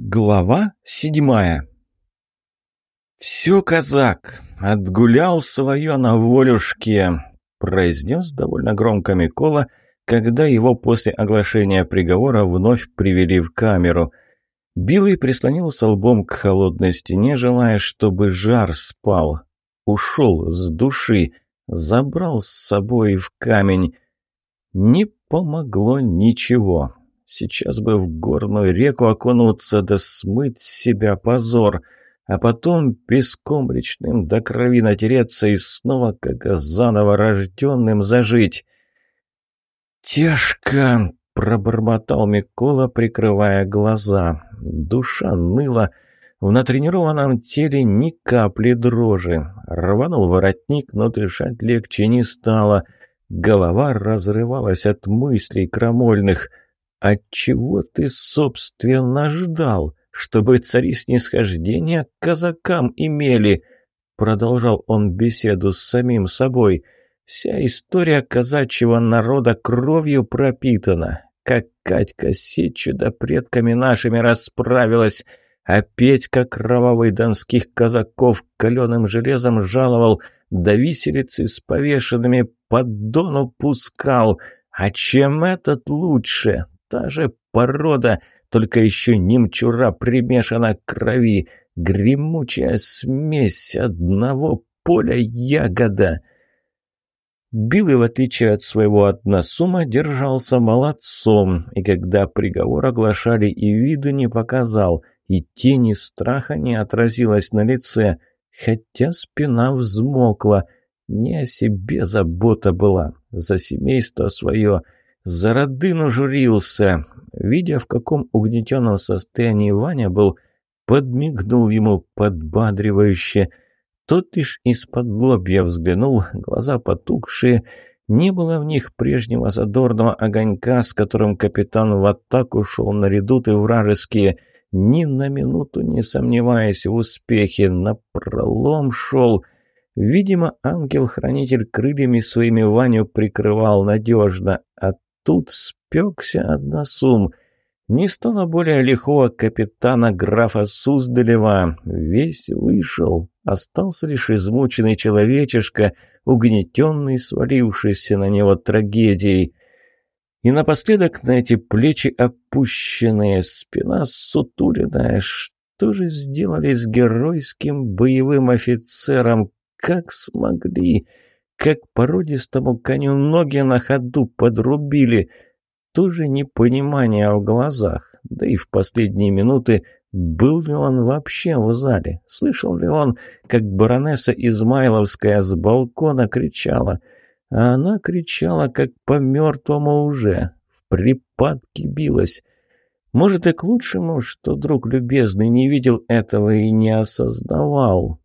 Глава седьмая «Все, казак, отгулял свое на волюшке», – произнес довольно громко Микола, когда его после оглашения приговора вновь привели в камеру. Билый прислонился лбом к холодной стене, желая, чтобы жар спал. Ушел с души, забрал с собой в камень. Не помогло ничего. Сейчас бы в горную реку окунуться да смыть с себя позор, а потом песком речным до крови натереться и снова, как заново рожденным, зажить. «Тяжко!» — пробормотал Микола, прикрывая глаза. Душа ныла, в натренированном теле ни капли дрожи. Рванул воротник, но дышать легче не стало. Голова разрывалась от мыслей крамольных — «А чего ты, собственно, ждал? Чтобы цари снисхождения к казакам имели?» Продолжал он беседу с самим собой. «Вся история казачьего народа кровью пропитана. Как Катька сечью да предками нашими расправилась, а Петька кровавый донских казаков каленым железом жаловал, да виселицы с повешенными под дону пускал. А чем этот лучше? Та же порода, только еще немчура примешана к крови, гремучая смесь одного поля ягода. Билый, в отличие от своего односума, держался молодцом, и когда приговор оглашали и виду не показал, и тени страха не отразилась на лице, хотя спина взмокла, не о себе забота была, за семейство свое — за родину журился. Видя, в каком угнетенном состоянии Ваня был, подмигнул ему подбадривающе. Тот лишь из-под лобья взглянул, глаза потухшие, не было в них прежнего задорного огонька, с которым капитан в атаку шел на редуты вражеские, ни на минуту не сомневаясь в успехе, на пролом шел. Видимо, ангел-хранитель крыльями своими Ваню прикрывал надежно, а тут спекся односум. Не стало более лихого капитана графа Суздалева. Весь вышел. Остался лишь измученный человечишка, угнетенный, свалившийся на него трагедией. И напоследок на эти плечи опущенные, спина сутуленная. Что же сделали с геройским боевым офицером? Как смогли? Как породистому коню ноги на ходу подрубили. Тоже непонимание в глазах. Да и в последние минуты был ли он вообще в зале? Слышал ли он, как баронесса Измайловская с балкона кричала? А она кричала, как по мертвому уже. В припадке билась. Может, и к лучшему, что друг любезный не видел этого и не осознавал.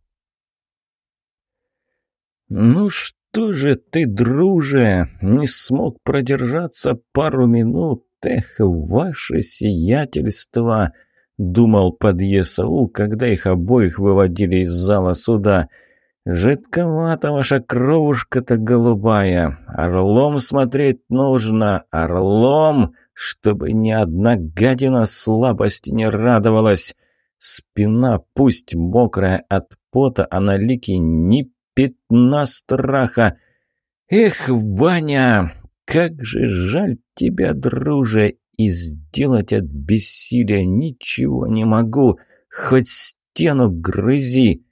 «Ну что?» Что же ты, друже, не смог продержаться пару минут? Эх, ваше сиятельство!» — думал подъесаул, когда их обоих выводили из зала суда. «Жидковата ваша кровушка-то голубая. Орлом смотреть нужно, орлом, чтобы ни одна гадина слабости не радовалась. Спина пусть мокрая от пота, а на лике ни пятна страха. «Эх, Ваня, как же жаль тебя, друже, и сделать от бессилия ничего не могу, хоть стену грызи!»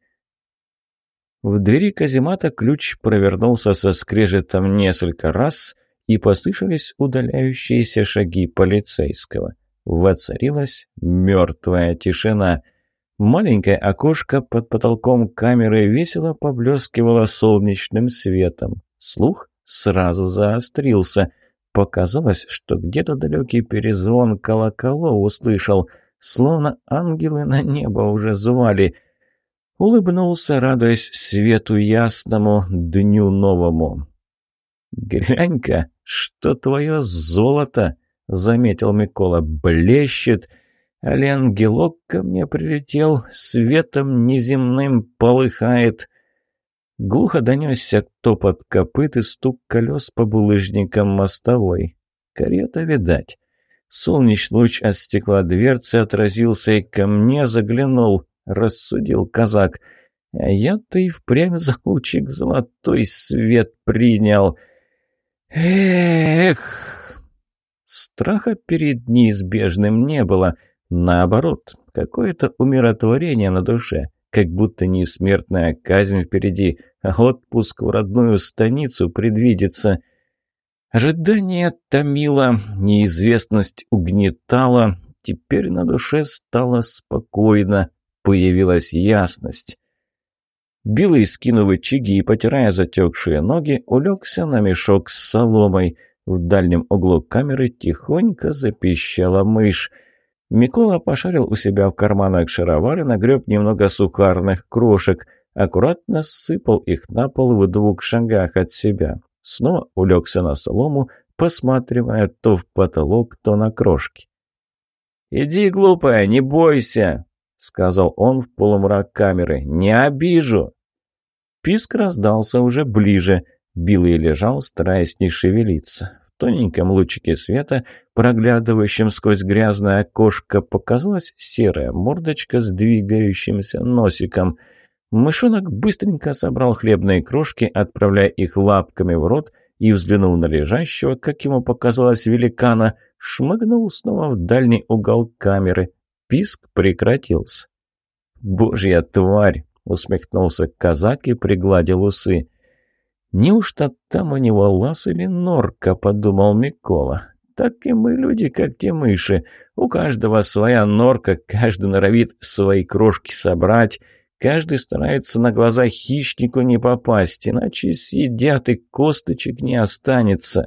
В двери каземата ключ провернулся со скрежетом несколько раз, и послышались удаляющиеся шаги полицейского. Воцарилась мертвая тишина. Маленькое окошко под потолком камеры весело поблескивало солнечным светом. Слух сразу заострился. Показалось, что где-то далекий перезвон колоколов услышал, словно ангелы на небо уже звали. Улыбнулся, радуясь свету ясному, дню новому. «Глянь-ка, что твое золото!» — заметил Микола. «Блещет!» Али ангелок ко мне прилетел, светом неземным полыхает. Глухо донесся топот копыт и стук колес по булыжникам мостовой. Карета, видать. Солнечный луч от стекла дверцы отразился и ко мне заглянул, рассудил казак. А я-то и впрямь за лучик золотой свет принял. Эх! Страха перед неизбежным не было. Наоборот, какое-то умиротворение на душе, как будто не смертная казнь впереди, а отпуск в родную станицу предвидится — Ожидание томило, неизвестность угнетала, теперь на душе стало спокойно, появилась ясность. Билый, скинув ичиги и потирая затекшие ноги, улегся на мешок с соломой. В дальнем углу камеры тихонько запищала мышь. Микола пошарил у себя в карманах шаровары, нагреб немного сухарных крошек, аккуратно сыпал их на пол в двух шагах от себя. Снова улегся на солому, посматривая то в потолок, то на крошки. «Иди, глупая, не бойся!» — сказал он в полумрак камеры. «Не обижу!» Писк раздался уже ближе. Билый лежал, стараясь не шевелиться. Тоненьком лучике света, проглядывающем сквозь грязное окошко, показалась серая мордочка с двигающимся носиком — Мышонок быстренько собрал хлебные крошки, отправляя их лапками в рот, и, взглянув на лежащего, как ему показалось, великана, шмыгнул снова в дальний угол камеры. Писк прекратился. «Божья тварь!» — усмехнулся казак и пригладил усы. «Неужто там у него лаз или норка?» — подумал Микола. «Так и мы люди, как те мыши. У каждого своя норка, каждый норовит свои крошки собрать». Каждый старается на глаза хищнику не попасть, иначе съедят и косточек не останется.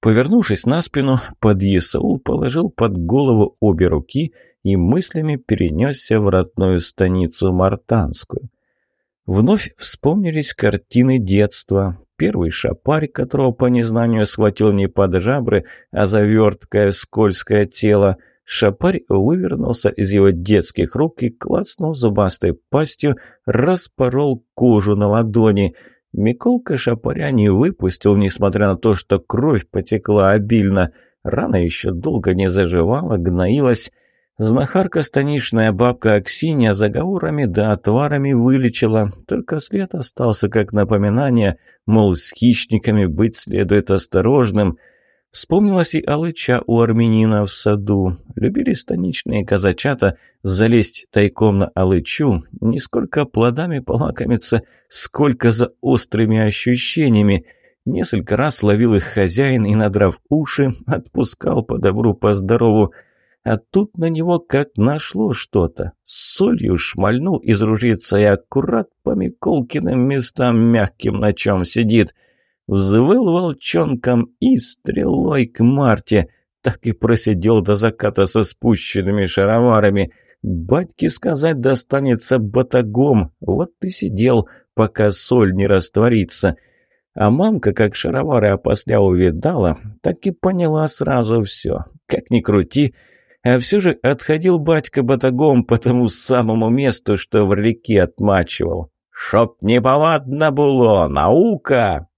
Повернувшись на спину, подъясаул положил под голову обе руки и мыслями перенесся в родную станицу Мартанскую. Вновь вспомнились картины детства. Первый шапарь, которого по незнанию схватил не под жабры, а за верткое скользкое тело – Шапарь вывернулся из его детских рук и, клацнув зубастой пастью, распорол кожу на ладони. Миколка шапаря не выпустил, несмотря на то, что кровь потекла обильно. Рана еще долго не заживала, гноилась. Знахарка станичная бабка Аксинья заговорами да отварами вылечила, только след остался как напоминание, мол, с хищниками быть следует осторожным — Вспомнилась и алыча у армянина в саду. Любили станичные казачата залезть тайком на алычу, не сколько плодами полакомиться, сколько за острыми ощущениями. Несколько раз ловил их хозяин и, надрав уши, отпускал по добру, по здорову. А тут на него как нашло что-то. Солью шмальнул из ружица и аккурат по Миколкиным местам мягким на чем сидит — Взвыл волчонком и стрелой к Марте. Так и просидел до заката со спущенными шароварами. Батьке сказать достанется батагом. Вот ты сидел, пока соль не растворится. А мамка, как шаровары опосля увидала, так и поняла сразу все. Как ни крути, а все же отходил батька батагом по тому самому месту, что в реке отмачивал. «Чтоб неповадно было! Наука!»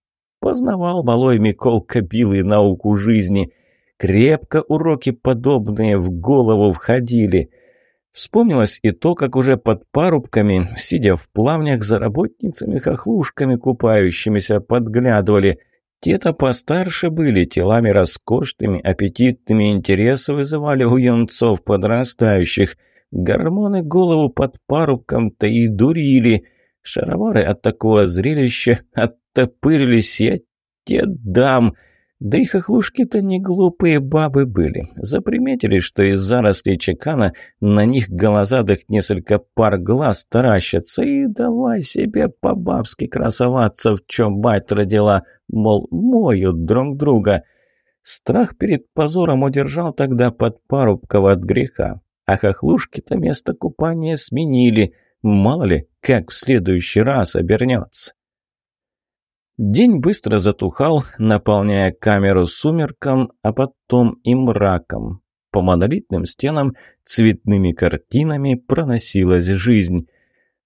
Познавал малой Миколка Билый науку жизни. Крепко уроки подобные в голову входили. Вспомнилось и то, как уже под парубками, сидя в плавнях за работницами-хохлушками купающимися, подглядывали. Те-то постарше были, телами роскошными, аппетитными интересы вызывали у юнцов подрастающих. Гормоны голову под парубком-то и дурили. Шаровары от такого зрелища оттопырились, я те дам. Да и хохлушки-то не глупые бабы были. Заприметили, что из зарослей чекана на них голозадых несколько пар глаз таращатся, и давай себе по-бабски красоваться, в чем мать родила, мол, моют друг друга. Страх перед позором удержал тогда под парубков от греха. А хохлушки-то место купания сменили. Мало ли, как в следующий раз обернется. День быстро затухал, наполняя камеру сумерком, а потом и мраком. По монолитным стенам цветными картинами проносилась жизнь.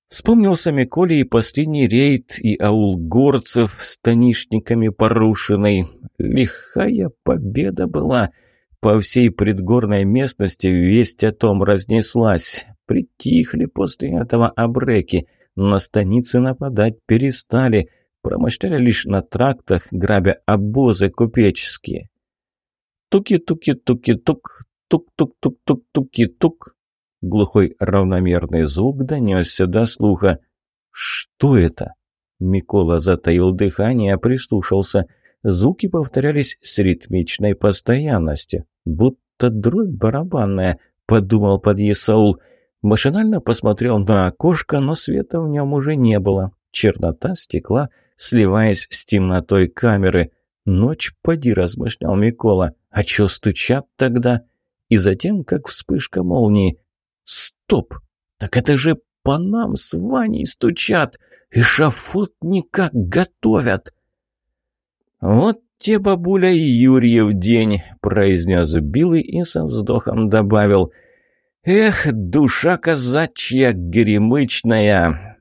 Вспомнился Миколе и последний рейд, и аул горцев с танишниками порушенный. Лихая победа была. По всей предгорной местности весть о том разнеслась. Притихли после этого обреки. На станицы нападать перестали. Промышляли лишь на трактах, грабя обозы купеческие. Туки-туки-туки-тук, тук-тук-тук-тук-туки-тук. Глухой равномерный звук донесся до слуха. «Что это?» Микола затаил дыхание, прислушался. Звуки повторялись с ритмичной постоянностью. «Будто дробь барабанная», — подумал подъесаул. Машинально посмотрел на окошко, но света в нем уже не было. Чернота стекла, сливаясь с темнотой камеры. «Ночь, поди», — размышлял Микола. «А чё стучат тогда?» И затем, как вспышка молнии. Стоп! Так это же по нам с Ваней стучат! Эшафот никак готовят!» «Вот те бабуля и Юрьев день», — произнес Билый и со вздохом добавил. «Эх, душа казачья горемычная!»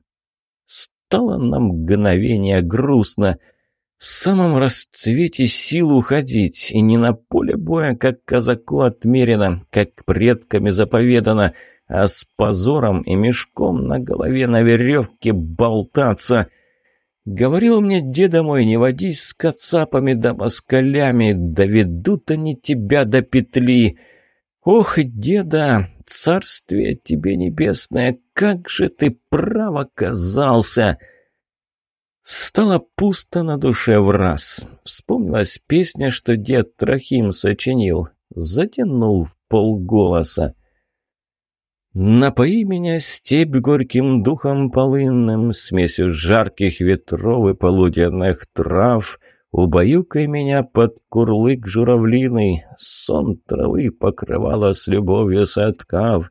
Стало на мгновение грустно. В самом расцвете сил уходить, и не на поле боя, как казаку отмерено, как предками заповедано — а с позором и мешком на голове на веревке болтаться. Говорил мне деда мой, не водись с кацапами да москалями, доведут они тебя до петли. Ох, деда, царствие тебе небесное, как же ты прав оказался!» Стало пусто на душе в раз. Вспомнилась песня, что дед Трохим сочинил. Затянул в полголоса. Напои меня степь горьким духом полынным, Смесью жарких ветров и полуденных трав, Убаюкай меня под курлык журавлиный, Сон травы покрывала с любовью соткав.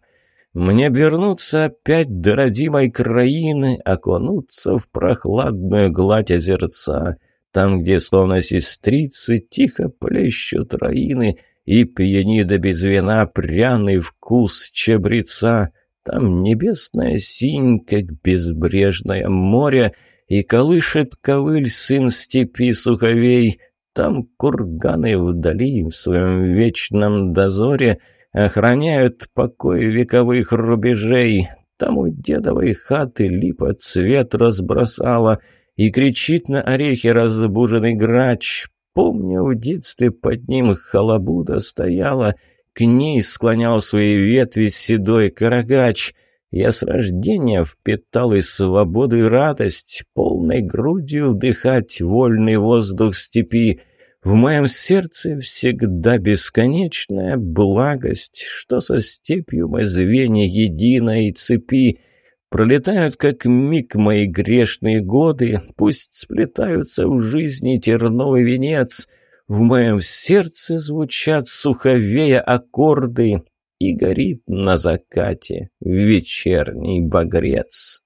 Мне вернуться опять до родимой краины, Окунуться в прохладную гладь озерца, Там, где, словно сестрицы, тихо плещут раины — и пьяни до без вина пряный вкус чабреца. Там небесная синь, как безбрежное море, и колышет ковыль сын степи суховей. Там курганы вдали в своем вечном дозоре охраняют покой вековых рубежей. Там у дедовой хаты липа цвет разбросала, и кричит на орехи разбуженный грач. Помню, в детстве под ним халабуда стояла, к ней склонял свои ветви седой карагач. Я с рождения впитал и свободу, и радость, полной грудью вдыхать вольный воздух степи. В моем сердце всегда бесконечная благость, что со степью мы звенья единой цепи — Пролетают, как миг мои грешные годы, Пусть сплетаются в жизни терновый венец, В моем сердце звучат суховея аккорды, И горит на закате вечерний багрец.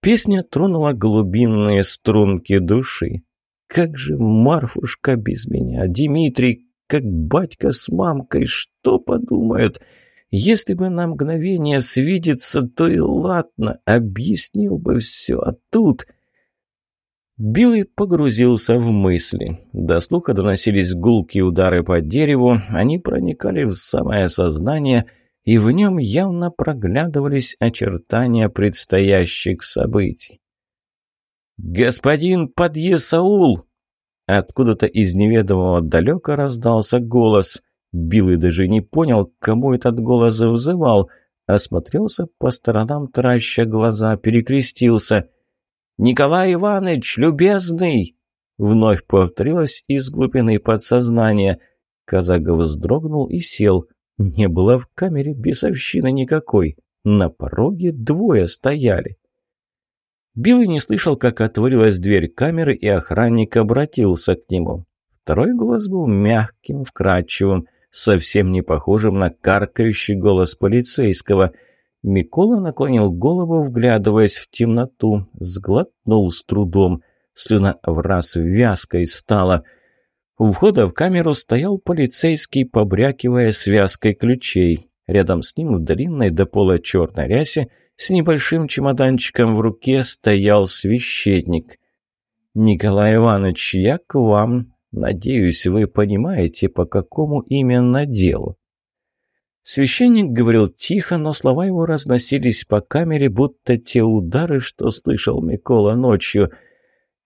Песня тронула глубинные струнки души. Как же Марфушка без меня, Дмитрий, как батька с мамкой, что подумают — если бы на мгновение свидеться, то и ладно, объяснил бы все, а тут... Билый погрузился в мысли. До слуха доносились гулкие удары по дереву, они проникали в самое сознание, и в нем явно проглядывались очертания предстоящих событий. «Господин Подъесаул!» Откуда-то из неведомого далека раздался голос. Билый даже не понял, кому этот голос взывал. Осмотрелся по сторонам, тараща глаза, перекрестился. «Николай Иванович, любезный!» Вновь повторилось из глубины подсознания. Казак вздрогнул и сел. Не было в камере бесовщины никакой. На пороге двое стояли. Билый не слышал, как отворилась дверь камеры, и охранник обратился к нему. Второй голос был мягким, вкрадчивым совсем не похожим на каркающий голос полицейского. Микола наклонил голову, вглядываясь в темноту, сглотнул с трудом. Слюна в раз вязкой стала. У входа в камеру стоял полицейский, побрякивая связкой ключей. Рядом с ним в длинной до пола черной рясе с небольшим чемоданчиком в руке стоял священник. «Николай Иванович, я к вам. Надеюсь, вы понимаете, по какому именно делу?» Священник говорил тихо, но слова его разносились по камере, будто те удары, что слышал Микола ночью.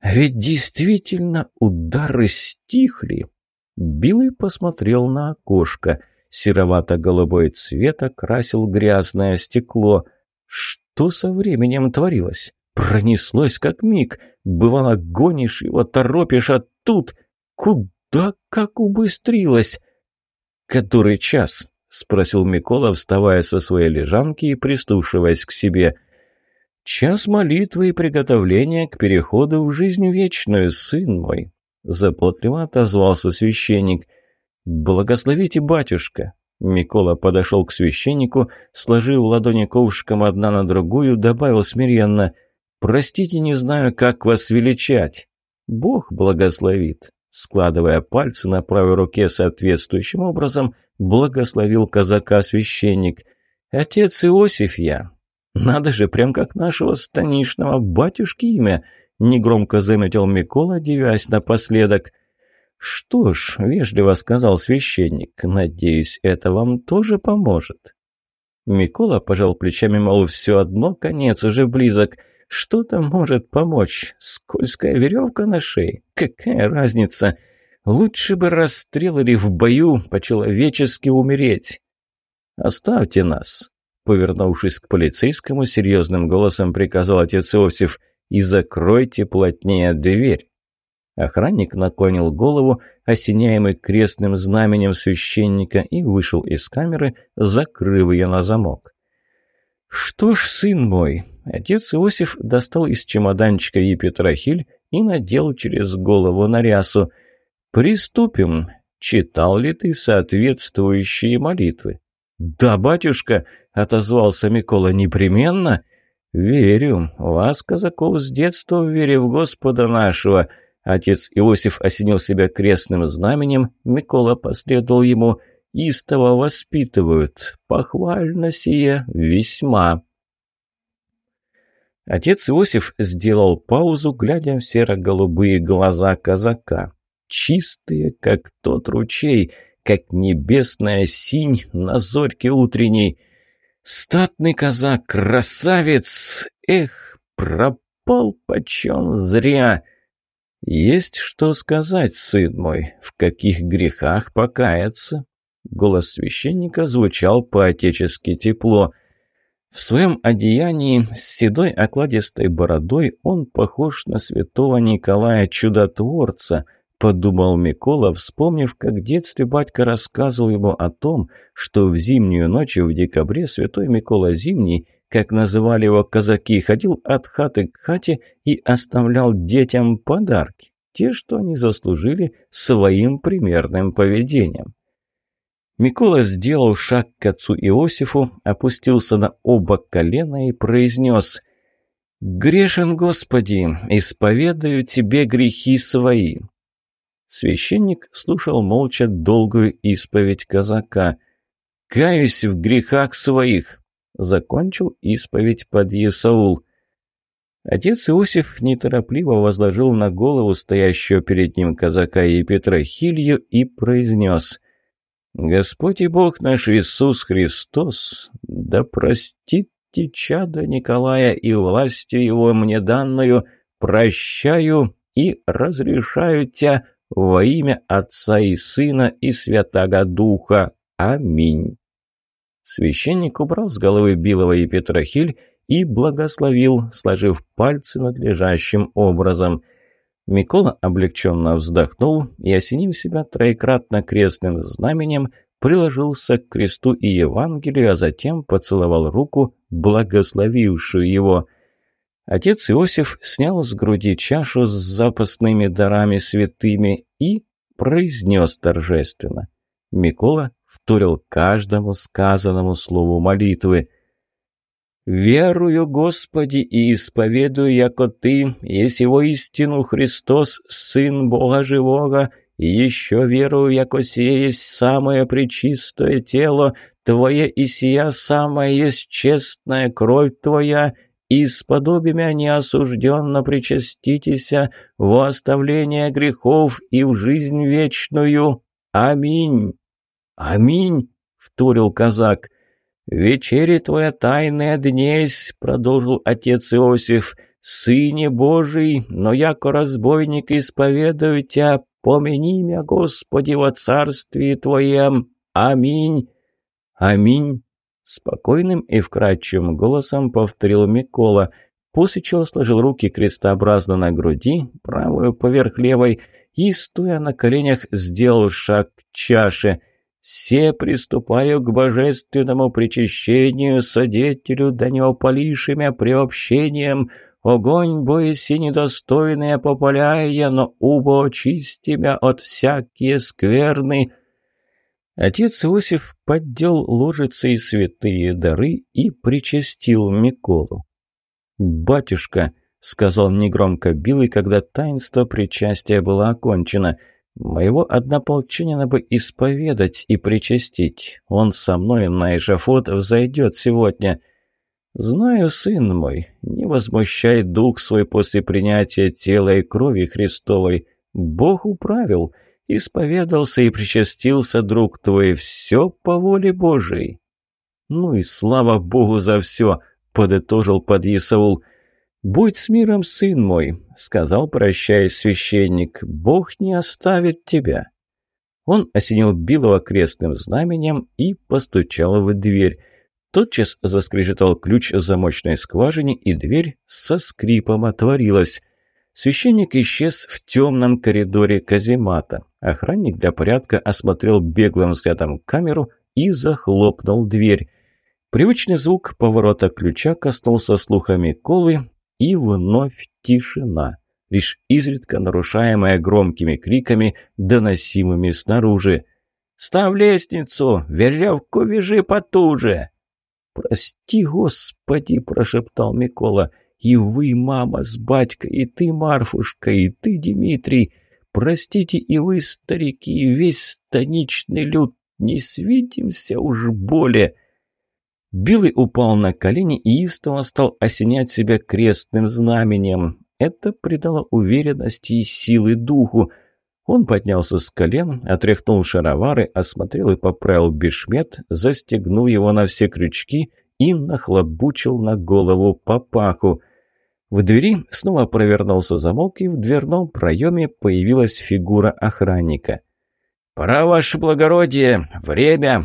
Ведь действительно удары стихли. Билый посмотрел на окошко. Серовато-голубой цвет окрасил грязное стекло. Что со временем творилось? Пронеслось как миг. Бывало, гонишь его, торопишь, а тут... Куда как убыстрилось? Который час? — спросил Микола, вставая со своей лежанки и прислушиваясь к себе. «Час молитвы и приготовления к переходу в жизнь вечную, сын мой», — заботливо отозвался священник. «Благословите, батюшка». Микола подошел к священнику, сложив ладони ковшиком одна на другую, добавил смиренно «Простите, не знаю, как вас величать». «Бог благословит», складывая пальцы на правой руке соответствующим образом, благословил казака священник. «Отец Иосиф я. Надо же, прям как нашего станичного батюшки имя», негромко заметил Микола, девясь напоследок. «Что ж», — вежливо сказал священник, — «надеюсь, это вам тоже поможет». Микола пожал плечами, мол, все одно, конец уже близок — что там может помочь? Скользкая веревка на шее? Какая разница? Лучше бы расстрел или в бою по-человечески умереть. «Оставьте нас», — повернувшись к полицейскому, серьезным голосом приказал отец Иосиф, «и закройте плотнее дверь». Охранник наклонил голову, осеняемый крестным знаменем священника, и вышел из камеры, закрыв ее на замок. «Что ж, сын мой, Отец Иосиф достал из чемоданчика епитрахиль и надел через голову на рясу. «Приступим. Читал ли ты соответствующие молитвы?» «Да, батюшка», — отозвался Микола, — «непременно». «Верю. Вас, казаков, с детства в вере в Господа нашего». Отец Иосиф осенил себя крестным знаменем, Микола последовал ему. «Истово воспитывают. Похвально сие весьма». Отец Иосиф сделал паузу, глядя в серо-голубые глаза казака. Чистые, как тот ручей, как небесная синь на зорьке утренней. Статный казак, красавец! Эх, пропал почем зря! Есть что сказать, сын мой, в каких грехах покаяться? Голос священника звучал по-отечески тепло. В своем одеянии с седой окладистой бородой он похож на святого Николая Чудотворца, подумал Микола, вспомнив, как в детстве батька рассказывал ему о том, что в зимнюю ночь в декабре святой Микола Зимний, как называли его казаки, ходил от хаты к хате и оставлял детям подарки, те, что они заслужили своим примерным поведением. Микола сделал шаг к отцу Иосифу, опустился на оба колена и произнес «Грешен, Господи, исповедаю Тебе грехи свои». Священник слушал молча долгую исповедь казака. «Каюсь в грехах своих», — закончил исповедь под Есаул. Отец Иосиф неторопливо возложил на голову стоящего перед ним казака и Петра Хилью и произнес Господь и Бог наш Иисус Христос, да простит те чада Николая и властью его мне данную, прощаю и разрешаю тебя во имя Отца и Сына и Святаго Духа. Аминь. Священник убрал с головы Билова и Петрохиль и благословил, сложив пальцы надлежащим образом – Микола облегченно вздохнул и, осенив себя троекратно крестным знаменем, приложился к кресту и Евангелию, а затем поцеловал руку, благословившую его. Отец Иосиф снял с груди чашу с запасными дарами святыми и произнес торжественно. Микола вторил каждому сказанному слову молитвы – «Верую, Господи, и исповедую, яко Ты, есть его истину Христос, Сын Бога Живого, и еще верую, яко сие есть самое пречистое тело Твоя и сия самая есть честная кровь Твоя, и с подобиями неосужденно причаститеся во оставление грехов и в жизнь вечную. Аминь». «Аминь», — вторил казак. «Вечери твоя тайная днесь», — продолжил отец Иосиф, — «Сыне Божий, но яко разбойник исповедую тебя, помяни меня, Господи, во царствии Твоем. Аминь». «Аминь», — спокойным и вкрадчивым голосом повторил Микола, после чего сложил руки крестообразно на груди, правую поверх левой, и, стоя на коленях, сделал шаг к чаше — «Все приступаю к божественному причащению, содетелю, да не опалишь имя приобщением, Огонь боиси недостойные попаляя, но убо очисти мя от всякие скверны». Отец Иосиф поддел ложицы и святые дары и причастил Миколу. «Батюшка», — сказал негромко Билый, когда таинство причастия было окончено, — «моего однополчанина бы исповедать и причастить. Он со мной на эшафот взойдет сегодня». «Знаю, сын мой, не возмущай дух свой после принятия тела и крови Христовой. Бог управил, исповедался и причастился, друг твой, все по воле Божией». «Ну и слава Богу за все!» — подытожил подъясаул. «Будь с миром, сын мой», — сказал, прощаясь священник, — «Бог не оставит тебя». Он осенил Билова крестным знаменем и постучал в дверь. Тотчас заскрежетал ключ в замочной скважине, и дверь со скрипом отворилась. Священник исчез в темном коридоре каземата. Охранник для порядка осмотрел беглым взглядом камеру и захлопнул дверь. Привычный звук поворота ключа коснулся слуха Миколы, и вновь тишина, лишь изредка нарушаемая громкими криками, доносимыми снаружи. «Ставь лестницу! Веревку вяжи потуже!» «Прости, Господи!» – прошептал Микола. «И вы, мама с батькой, и ты, Марфушка, и ты, Дмитрий! Простите и вы, старики, и весь станичный люд! Не свидимся уж более!» Билый упал на колени и истово стал осенять себя крестным знаменем. Это придало уверенности и силы духу. Он поднялся с колен, отряхнул шаровары, осмотрел и поправил бешмет, застегнул его на все крючки и нахлобучил на голову папаху. В двери снова провернулся замок, и в дверном проеме появилась фигура охранника. «Пора, ваше благородие! Время!»